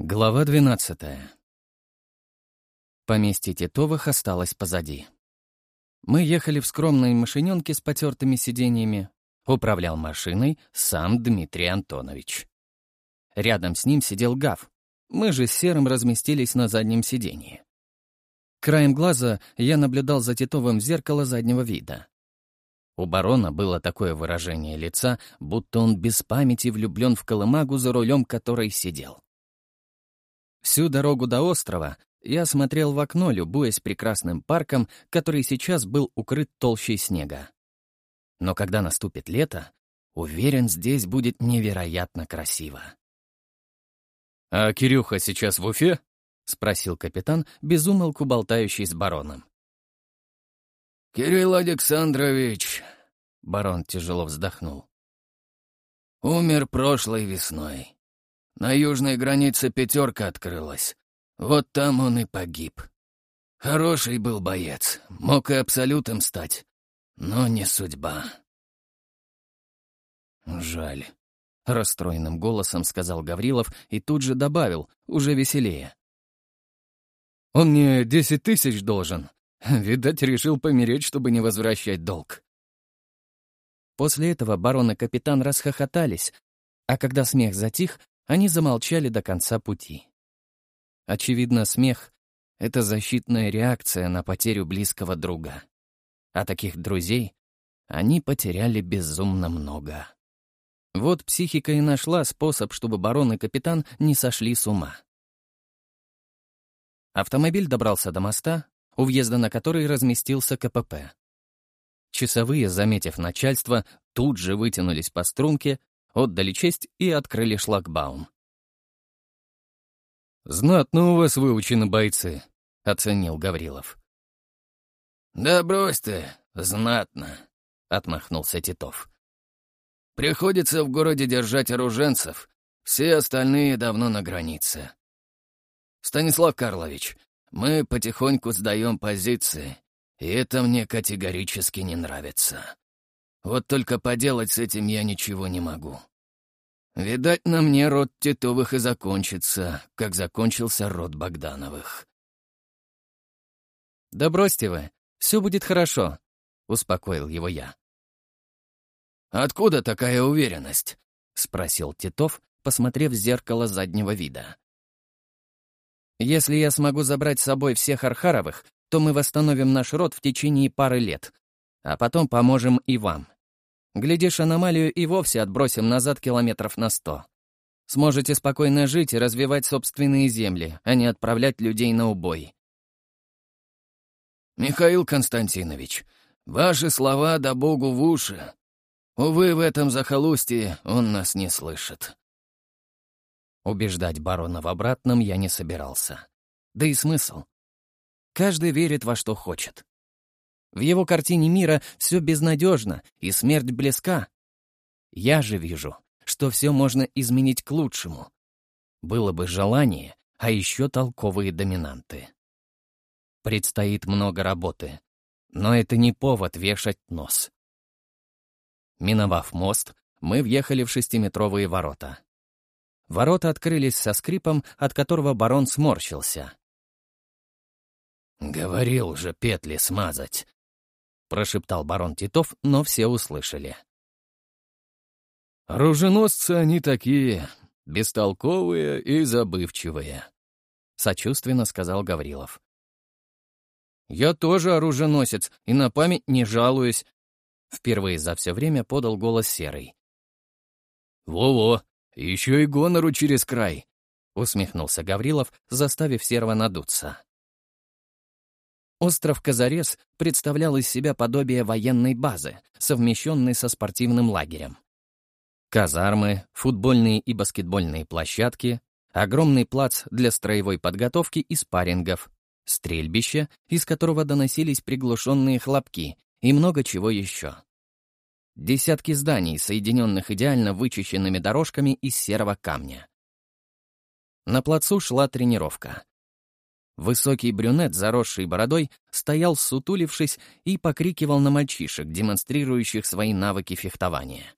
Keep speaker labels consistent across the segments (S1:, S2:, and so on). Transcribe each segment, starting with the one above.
S1: Глава 12. Поместье Титовых осталось позади. Мы ехали в скромной машиненке с потертыми сиденьями. Управлял машиной сам Дмитрий Антонович. Рядом с ним сидел Гав. Мы же с Серым разместились на заднем сиденье. Краем глаза я наблюдал за Титовым в зеркало заднего вида. У барона было такое выражение лица, будто он без памяти влюблен в колымагу, за рулем которой сидел. Всю дорогу до острова я смотрел в окно, любуясь прекрасным парком, который сейчас был укрыт толщей снега. Но когда наступит лето, уверен, здесь будет невероятно красиво. «А Кирюха сейчас в Уфе?» — спросил капитан, безумолку болтающий с бароном.
S2: «Кирилл Александрович», — барон тяжело вздохнул, — «умер прошлой весной. На южной границе пятерка открылась. Вот там он и погиб. Хороший был боец, мог и абсолютом стать, но не судьба.
S1: «Жаль», — расстроенным голосом сказал Гаврилов и тут же добавил, уже веселее. «Он мне десять тысяч должен. Видать, решил помереть, чтобы не возвращать долг». После этого барон и капитан расхохотались, а когда смех затих, они замолчали до конца пути. Очевидно, смех — это защитная реакция на потерю близкого друга. А таких друзей они потеряли безумно много. Вот психика и нашла способ, чтобы барон и капитан не сошли с ума. Автомобиль добрался до моста, у въезда на который разместился КПП. Часовые, заметив начальство, тут же вытянулись по струнке отдали честь и открыли шлагбаум. «Знатно у вас выучены бойцы», — оценил Гаврилов.
S2: «Да брось ты, знатно», — отмахнулся Титов. «Приходится в городе держать оруженцев, все остальные давно на границе. Станислав Карлович, мы потихоньку сдаем позиции, и это мне категорически не нравится. Вот только поделать с этим я ничего не могу. Видать, на мне род Титовых и закончится, как закончился род Богдановых.
S1: «Да бросьте вы, все будет хорошо», — успокоил его я.
S2: «Откуда такая уверенность?» — спросил Титов, посмотрев в зеркало заднего вида.
S1: «Если я смогу забрать с собой всех Архаровых, то мы восстановим наш род в течение пары лет а потом поможем и вам. Глядишь, аномалию и вовсе отбросим назад километров на сто. Сможете спокойно жить и развивать собственные земли, а не отправлять людей на убой.
S2: «Михаил Константинович, ваши слова да богу в уши. Увы, в этом захолустье он нас не слышит».
S1: Убеждать барона в обратном я не собирался. Да и смысл. Каждый верит во что хочет. В его картине мира все безнадежно, и смерть близка. Я же вижу, что все можно изменить к лучшему. Было бы желание, а еще толковые доминанты. Предстоит много работы, но это не повод вешать нос. Миновав мост, мы въехали в шестиметровые ворота. Ворота открылись со скрипом, от которого барон сморщился.
S2: «Говорил же петли смазать», — прошептал барон Титов, но все услышали.
S1: «Оруженосцы они такие, бестолковые и забывчивые», — сочувственно сказал Гаврилов. «Я тоже оруженосец и на память не жалуюсь», — впервые за все время подал голос Серый.
S2: «Во-во, еще и гонору через край», —
S1: усмехнулся Гаврилов, заставив Серого надуться. Остров Казарес представлял из себя подобие военной базы, совмещенной со спортивным лагерем. Казармы, футбольные и баскетбольные площадки, огромный плац для строевой подготовки и спаррингов, стрельбище, из которого доносились приглушенные хлопки и много чего еще. Десятки зданий, соединенных идеально вычищенными дорожками из серого камня. На плацу шла тренировка. Высокий брюнет, заросший бородой, стоял сутулившись и покрикивал на мальчишек, демонстрирующих свои навыки фехтования.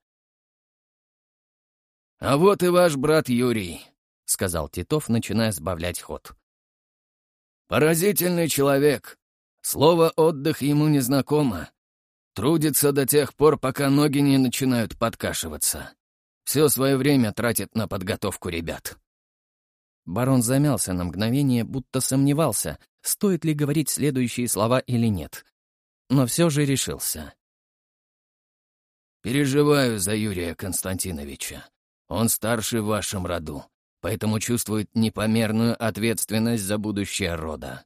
S2: «А вот и ваш брат Юрий», —
S1: сказал Титов, начиная сбавлять ход.
S2: «Поразительный человек. Слово «отдых» ему незнакомо. Трудится до тех пор, пока ноги не начинают подкашиваться. Все свое время тратит на подготовку ребят».
S1: Барон замялся на мгновение, будто сомневался, стоит ли говорить следующие слова или нет. Но все же решился.
S2: «Переживаю за Юрия Константиновича. Он старший в вашем роду, поэтому чувствует непомерную ответственность за будущее рода.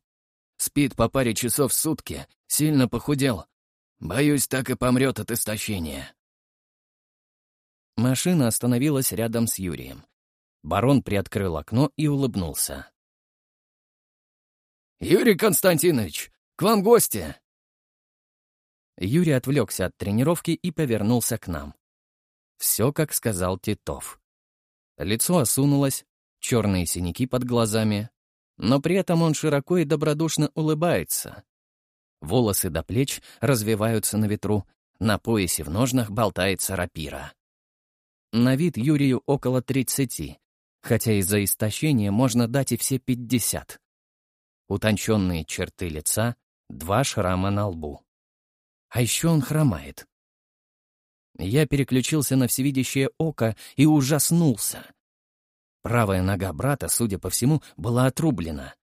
S2: Спит по паре часов в сутки, сильно похудел. Боюсь, так и помрет от истощения».
S1: Машина остановилась рядом с Юрием. Барон приоткрыл окно и улыбнулся.
S2: «Юрий Константинович, к вам гости!»
S1: Юрий отвлекся от тренировки и повернулся к нам. Все, как сказал Титов. Лицо осунулось, черные синяки под глазами, но при этом он широко и добродушно улыбается. Волосы до плеч развиваются на ветру, на поясе в ножнах болтается рапира. На вид Юрию около тридцати, хотя из-за истощения можно дать и все пятьдесят. Утонченные черты лица, два шрама на лбу. А еще он хромает. Я переключился на всевидящее око и ужаснулся. Правая нога брата, судя по всему, была отрублена.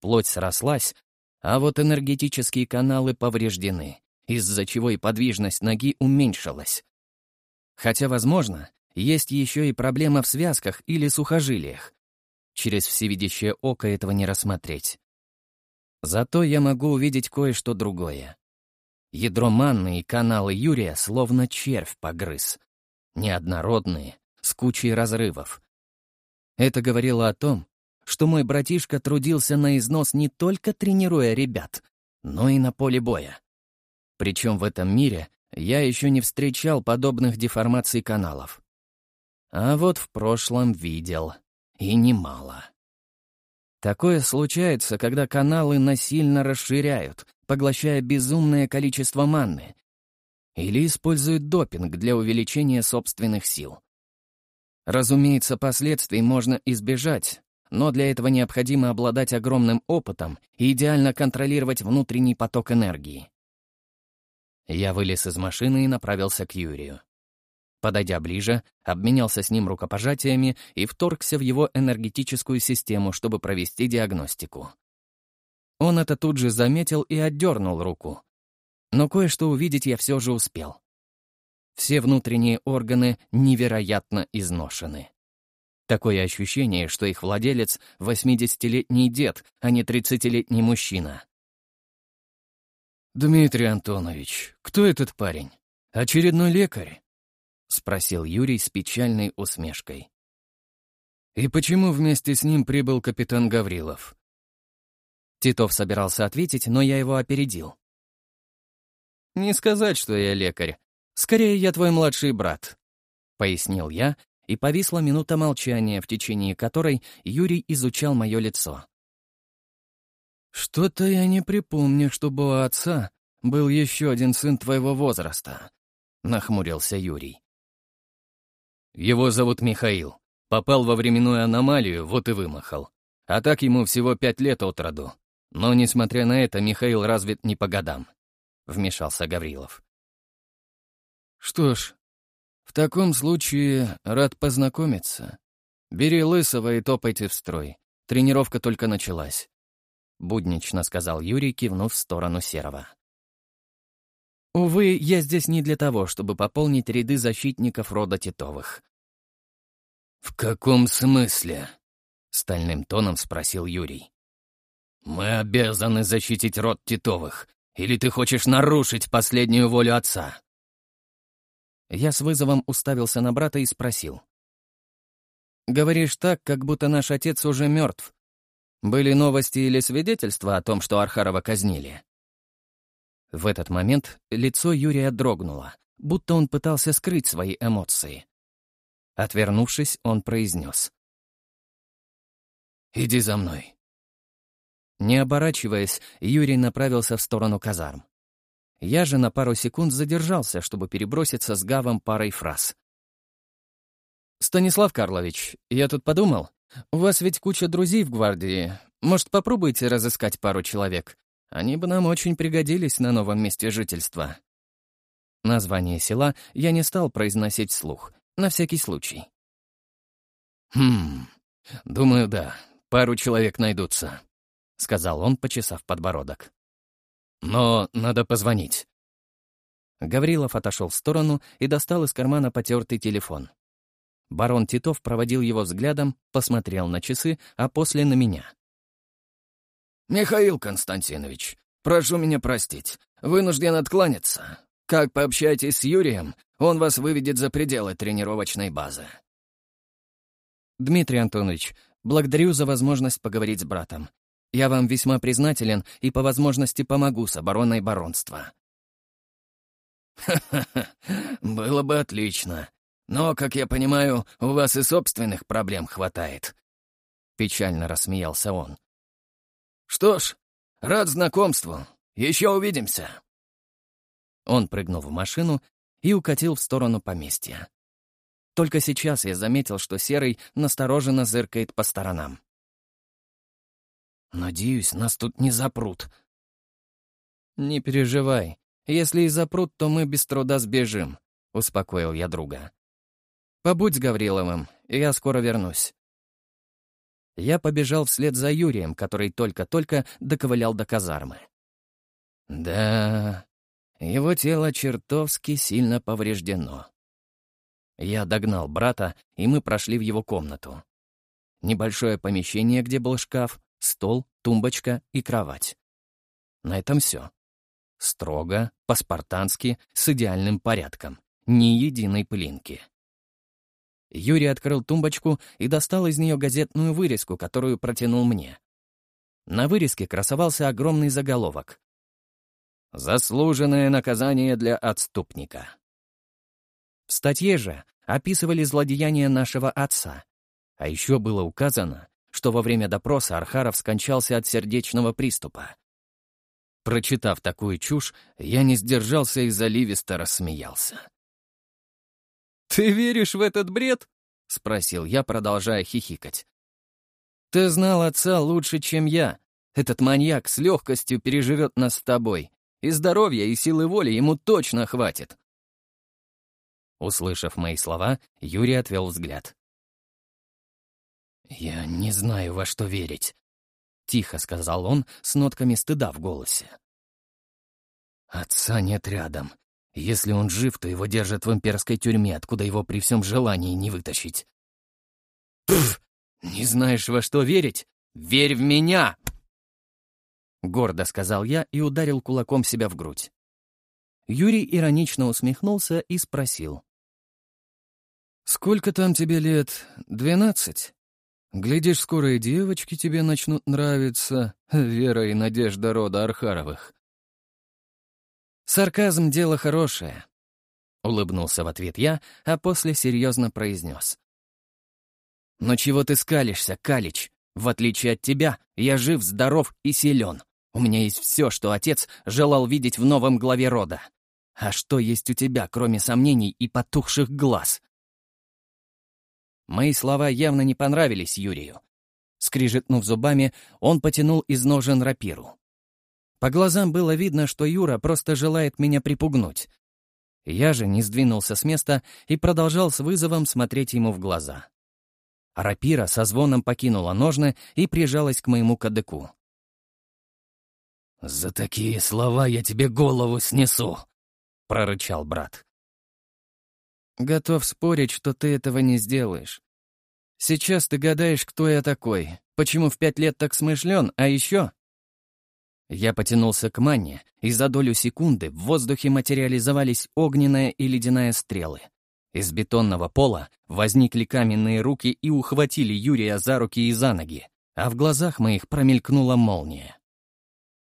S1: Плоть срослась, а вот энергетические каналы повреждены, из-за чего и подвижность ноги уменьшилась. Хотя, возможно, есть еще и проблема в связках или сухожилиях. Через всевидящее око этого не рассмотреть. Зато я могу увидеть кое-что другое. Ядро манны и каналы Юрия словно червь погрыз. Неоднородные, с кучей разрывов. Это говорило о том, что мой братишка трудился на износ не только тренируя ребят, но и на поле боя. Причем в этом мире я еще не встречал подобных деформаций каналов. А вот в прошлом видел. И немало. Такое случается, когда каналы насильно расширяют, поглощая безумное количество манны, или используют допинг для увеличения собственных сил. Разумеется, последствий можно избежать, но для этого необходимо обладать огромным опытом и идеально контролировать внутренний поток энергии. Я вылез из машины и направился к Юрию. Подойдя ближе, обменялся с ним рукопожатиями и вторгся в его энергетическую систему, чтобы провести диагностику. Он это тут же заметил и отдернул руку. Но кое-что увидеть я все же успел. Все внутренние органы невероятно изношены. Такое ощущение, что их владелец — 80-летний дед, а не 30-летний мужчина.
S2: «Дмитрий Антонович, кто этот парень? Очередной лекарь?»
S1: — спросил Юрий с печальной усмешкой.
S2: «И почему вместе с ним прибыл капитан Гаврилов?»
S1: Титов собирался ответить, но я его опередил. «Не сказать, что я лекарь. Скорее, я твой младший брат», — пояснил я, и повисла минута молчания, в течение которой Юрий изучал мое лицо.
S2: «Что-то я не припомню, чтобы у отца был еще один сын твоего возраста», — нахмурился Юрий.
S1: Его зовут Михаил. Попал во временную аномалию, вот и вымахал. А так ему всего пять лет от роду. Но, несмотря на это, Михаил развит не по годам. Вмешался Гаврилов.
S2: Что ж, в таком случае рад познакомиться. Бери Лысого и топайте в строй. Тренировка только началась.
S1: Буднично сказал Юрий, кивнув в сторону Серого. Увы, я здесь не для того, чтобы пополнить ряды защитников рода Титовых.
S2: «В каком смысле?» — стальным тоном спросил Юрий. «Мы обязаны защитить род Титовых, или ты хочешь нарушить последнюю волю отца?»
S1: Я с вызовом уставился на брата и спросил. «Говоришь так, как будто наш отец уже мертв. Были новости или свидетельства о том, что Архарова казнили?» В этот момент лицо Юрия дрогнуло, будто он пытался скрыть свои эмоции. Отвернувшись, он произнес.
S2: «Иди за мной».
S1: Не оборачиваясь, Юрий направился в сторону казарм. Я же на пару секунд задержался, чтобы переброситься с Гавом парой фраз. «Станислав Карлович, я тут подумал, у вас ведь куча друзей в гвардии. Может, попробуйте разыскать пару человек? Они бы нам очень пригодились на новом месте жительства». Название села я не стал произносить вслух, на всякий случай.
S2: «Хм, думаю, да, пару человек найдутся», — сказал он, почесав подбородок. «Но надо позвонить».
S1: Гаврилов отошел в сторону и достал из кармана потертый телефон. Барон Титов проводил его взглядом, посмотрел на часы, а после на меня.
S2: «Михаил Константинович, прошу меня простить, вынужден откланяться. Как пообщайтесь с Юрием, он вас выведет за пределы тренировочной базы».
S1: «Дмитрий Антонович, благодарю за возможность поговорить с братом. Я вам весьма признателен и по возможности помогу с обороной баронства».
S2: «Ха-ха-ха, было бы отлично. Но, как я понимаю, у вас и собственных проблем хватает». Печально рассмеялся он. «Что ж, рад знакомству. Еще увидимся».
S1: Он прыгнул в машину и укатил в сторону поместья. Только сейчас я заметил, что Серый настороженно зыркает по сторонам. «Надеюсь, нас тут не запрут». «Не переживай. Если и запрут, то мы без труда сбежим», — успокоил я друга. «Побудь с Гавриловым, я скоро вернусь». Я побежал вслед за Юрием, который только-только доковылял до казармы. Да, его тело чертовски сильно повреждено. Я догнал брата, и мы прошли в его комнату. Небольшое помещение, где был шкаф, стол, тумбочка и кровать. На этом все. Строго, по-спартански, с идеальным порядком. Ни единой пылинки. Юрий открыл тумбочку и достал из нее газетную вырезку, которую протянул мне. На вырезке красовался огромный заголовок Заслуженное наказание для отступника. В статье же описывали злодеяния нашего отца. А еще было указано, что во время допроса Архаров скончался от сердечного приступа. Прочитав такую чушь, я не сдержался и заливисто рассмеялся. «Ты веришь в этот бред?» — спросил я, продолжая хихикать. «Ты знал отца лучше, чем я. Этот маньяк с легкостью переживет нас с тобой. И здоровья, и силы воли ему точно хватит. Услышав мои слова, Юрий отвел взгляд. «Я не знаю, во что верить», — тихо сказал он с нотками стыда в голосе. «Отца нет рядом. Если он жив, то его держат в имперской тюрьме, откуда его при всем желании не вытащить». «Пф! Не знаешь, во что верить? Верь в меня!» — гордо сказал я и ударил кулаком себя в грудь. Юрий иронично усмехнулся и спросил. «Сколько там тебе лет? Двенадцать? Глядишь, скоро и девочки тебе начнут нравиться, Вера и Надежда рода Архаровых». «Сарказм — дело хорошее», — улыбнулся в ответ я, а после серьезно произнес. «Но чего ты скалишься, Калич? В отличие от тебя, я жив, здоров и силен. У меня есть все, что отец желал видеть в новом главе рода. А что есть у тебя, кроме сомнений и потухших глаз? Мои слова явно не понравились Юрию. Скрижетнув зубами, он потянул из ножен рапиру. По глазам было видно, что Юра просто желает меня припугнуть. Я же не сдвинулся с места и продолжал с вызовом смотреть ему в глаза. Рапира со звоном покинула ножны и прижалась к моему кадыку. «За такие слова я тебе голову снесу!» — прорычал брат. «Готов спорить, что ты этого не сделаешь. Сейчас ты гадаешь, кто я такой, почему в пять лет так смышлен, а еще...» Я потянулся к манне, и за долю секунды в воздухе материализовались огненная и ледяная стрелы. Из бетонного пола возникли каменные руки и ухватили Юрия за руки и за ноги, а в глазах моих промелькнула молния.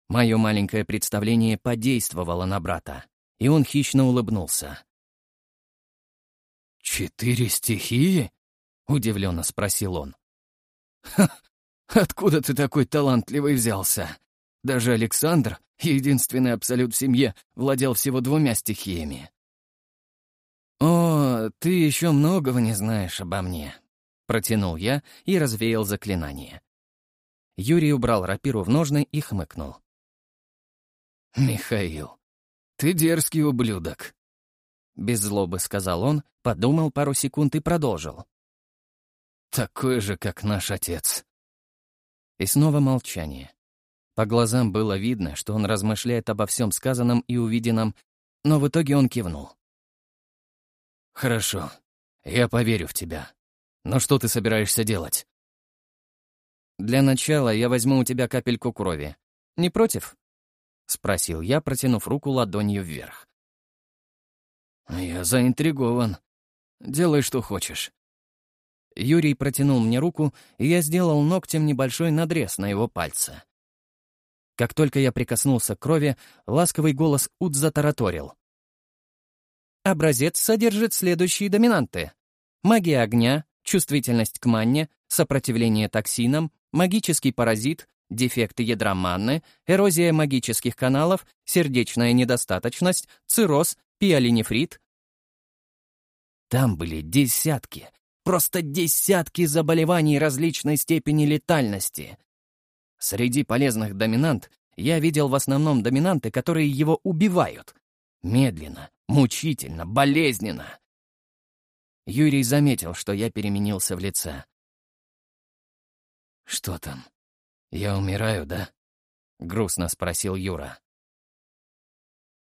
S1: Мое маленькое представление подействовало на брата, и он хищно улыбнулся. «Четыре стихии?» — удивленно спросил он. «Ха! Откуда ты такой талантливый взялся? Даже Александр, единственный абсолют в семье, владел всего двумя стихиями». «О, ты еще многого не знаешь обо мне», Протянул я и развеял заклинание. Юрий убрал рапиру в ножны и хмыкнул.
S2: «Михаил, ты дерзкий ублюдок», — без злобы сказал он, подумал пару секунд и продолжил. «Такой же, как наш отец».
S1: И снова молчание. По глазам было видно, что он размышляет обо всем сказанном и увиденном, но в итоге он кивнул.
S2: «Хорошо, я поверю в тебя. Но что ты собираешься делать?»
S1: «Для начала я возьму у тебя капельку крови. Не против?» — спросил я, протянув руку ладонью вверх.
S2: «Я заинтригован. Делай, что хочешь».
S1: Юрий протянул мне руку, и я сделал ногтем небольшой надрез на его пальце. Как только я прикоснулся к крови, ласковый голос Уд затараторил. Образец содержит следующие доминанты. Магия огня, чувствительность к манне, сопротивление токсинам, магический паразит, дефекты ядра манны, эрозия магических каналов, сердечная недостаточность, цирроз, пиолинефрит. Там были десятки, просто десятки заболеваний различной степени летальности. Среди полезных доминант я видел в основном доминанты, которые его убивают. Медленно, мучительно, болезненно. Юрий заметил, что я переменился в лице.
S2: «Что там? Я умираю, да?» — грустно спросил Юра.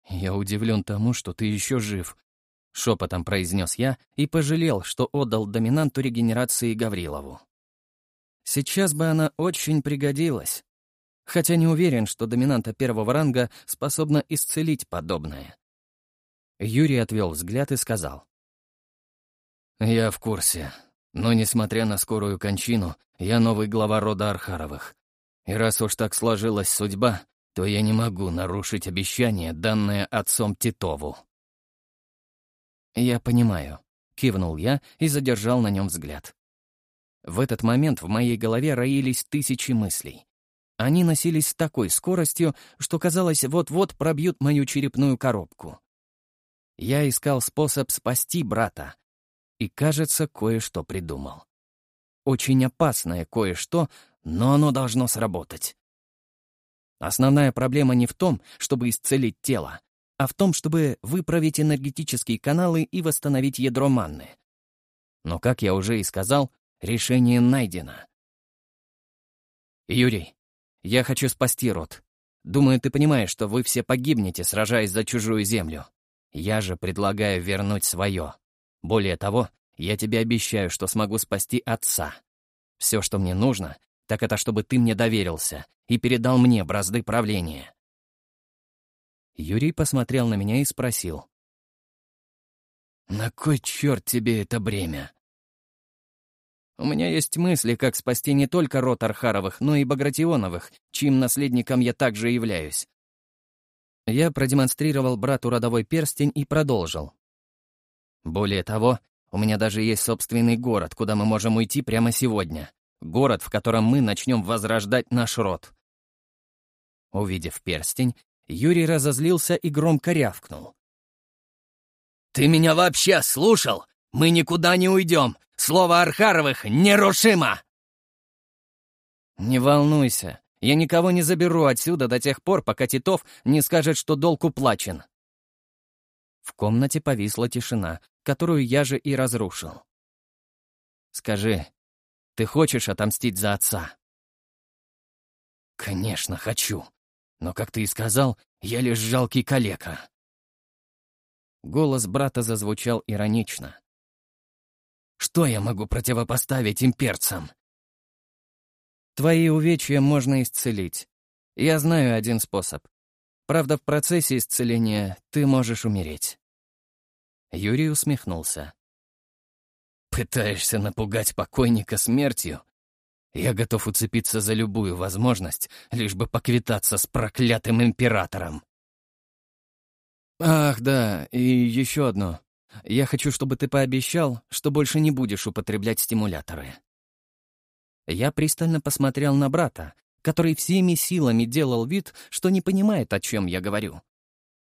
S1: «Я удивлен тому, что ты еще жив», — шепотом произнес я и пожалел, что отдал доминанту регенерации Гаврилову. Сейчас бы она очень пригодилась. Хотя не уверен, что доминанта первого ранга способна исцелить подобное. Юрий отвел взгляд и сказал.
S2: «Я в курсе. Но, несмотря на скорую кончину, я новый глава рода Архаровых. И раз уж так сложилась судьба, то я не могу нарушить обещание, данное отцом Титову».
S1: «Я понимаю», — кивнул я и задержал на нем взгляд. В этот момент в моей голове роились тысячи мыслей. Они носились с такой скоростью, что казалось, вот-вот пробьют мою черепную коробку. Я искал способ спасти брата. И, кажется, кое-что придумал. Очень опасное кое-что, но оно должно сработать. Основная проблема не в том, чтобы исцелить тело, а в том, чтобы выправить энергетические каналы и восстановить ядро манны. Но, как я уже и сказал, Решение найдено. Юрий, я хочу спасти род. Думаю, ты понимаешь, что вы все погибнете, сражаясь за чужую землю. Я же предлагаю вернуть свое. Более того, я тебе обещаю, что смогу спасти отца. Все, что мне нужно, так это чтобы ты мне доверился и передал мне бразды правления. Юрий посмотрел на меня и спросил.
S2: «На кой черт тебе это бремя?»
S1: У меня есть мысли, как спасти не только род Архаровых, но и Багратионовых, чьим наследником я также являюсь. Я продемонстрировал брату родовой перстень и продолжил. Более того, у меня даже есть собственный город, куда мы можем уйти прямо сегодня. Город, в котором мы начнем возрождать наш род. Увидев перстень, Юрий разозлился и громко рявкнул.
S2: «Ты меня вообще слушал? Мы никуда не уйдем! Слово Архаровых нерушимо!»
S1: «Не волнуйся, я никого не заберу отсюда до тех пор, пока Титов не скажет, что долг уплачен». В комнате повисла тишина, которую я же и разрушил. «Скажи, ты хочешь отомстить за отца?»
S2: «Конечно, хочу. Но, как ты и сказал, я лишь жалкий калека».
S1: Голос брата зазвучал иронично.
S2: Что я могу противопоставить имперцам?
S1: Твои увечья можно исцелить. Я знаю один способ. Правда, в процессе исцеления ты можешь умереть. Юрий усмехнулся.
S2: Пытаешься напугать покойника смертью? Я готов уцепиться за любую возможность, лишь бы поквитаться с проклятым императором.
S1: Ах, да, и еще одно. Я хочу, чтобы ты пообещал, что больше не будешь употреблять стимуляторы». Я пристально посмотрел на брата, который всеми силами делал вид, что не понимает, о чем я говорю.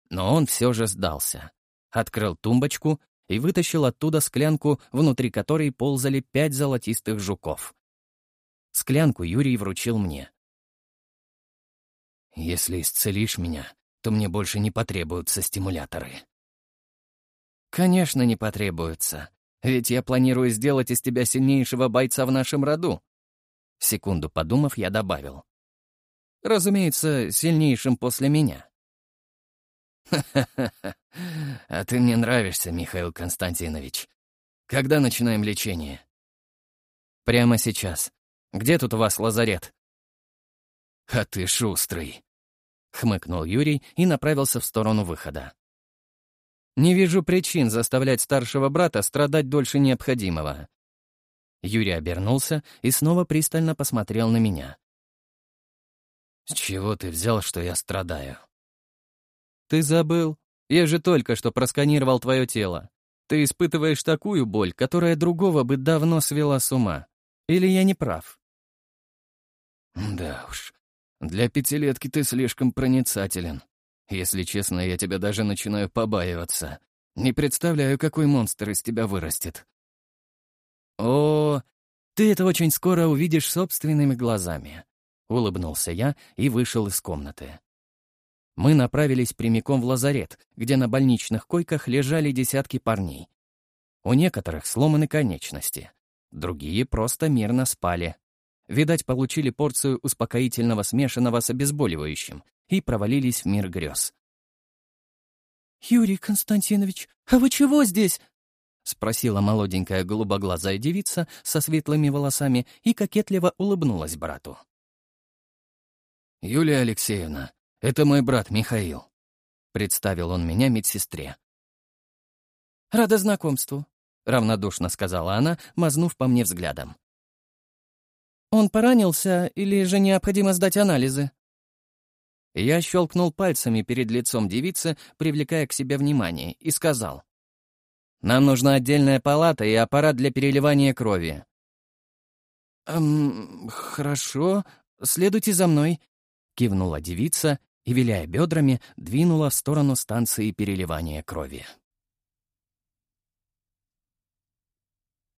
S1: Но он все же сдался. Открыл тумбочку и вытащил оттуда склянку, внутри которой ползали пять золотистых жуков. Склянку Юрий вручил мне. «Если исцелишь меня, то мне больше не потребуются стимуляторы». «Конечно, не потребуются. Ведь я планирую сделать из тебя сильнейшего бойца в нашем роду». Секунду подумав, я добавил. «Разумеется, сильнейшим после меня». «Ха-ха-ха, а ты мне нравишься, Михаил Константинович. Когда начинаем лечение?» «Прямо сейчас. Где тут у вас лазарет?» «А ты шустрый», — хмыкнул Юрий и направился в сторону выхода. Не вижу причин заставлять старшего брата страдать дольше необходимого. Юрий обернулся и снова пристально посмотрел на меня. «С чего ты взял, что я страдаю?» «Ты забыл? Я же только что просканировал твое тело. Ты испытываешь такую боль, которая другого бы давно свела с ума. Или я не прав?» «Да уж, для пятилетки ты слишком проницателен», если честно, я тебя даже начинаю побаиваться. Не представляю, какой монстр из тебя вырастет. О, ты это очень скоро увидишь собственными глазами. Улыбнулся я и вышел из комнаты. Мы направились прямиком в лазарет, где на больничных койках лежали десятки парней. У некоторых сломаны конечности, другие просто мирно спали. Видать, получили порцию успокоительного смешанного с обезболивающим и провалились в мир грез. «Юрий Константинович, а вы чего здесь?» — спросила молоденькая голубоглазая девица со светлыми волосами и кокетливо улыбнулась брату. «Юлия Алексеевна, это мой брат Михаил», — представил он меня медсестре. «Рада знакомству», — равнодушно сказала она, мазнув по мне взглядом. «Он поранился или же необходимо сдать анализы?» Я щелкнул пальцами перед лицом девицы, привлекая к себе внимание, и сказал. «Нам нужна отдельная палата и аппарат для переливания крови». «Эм, хорошо, следуйте за мной», — кивнула девица и, виляя бедрами, двинула в сторону станции переливания крови.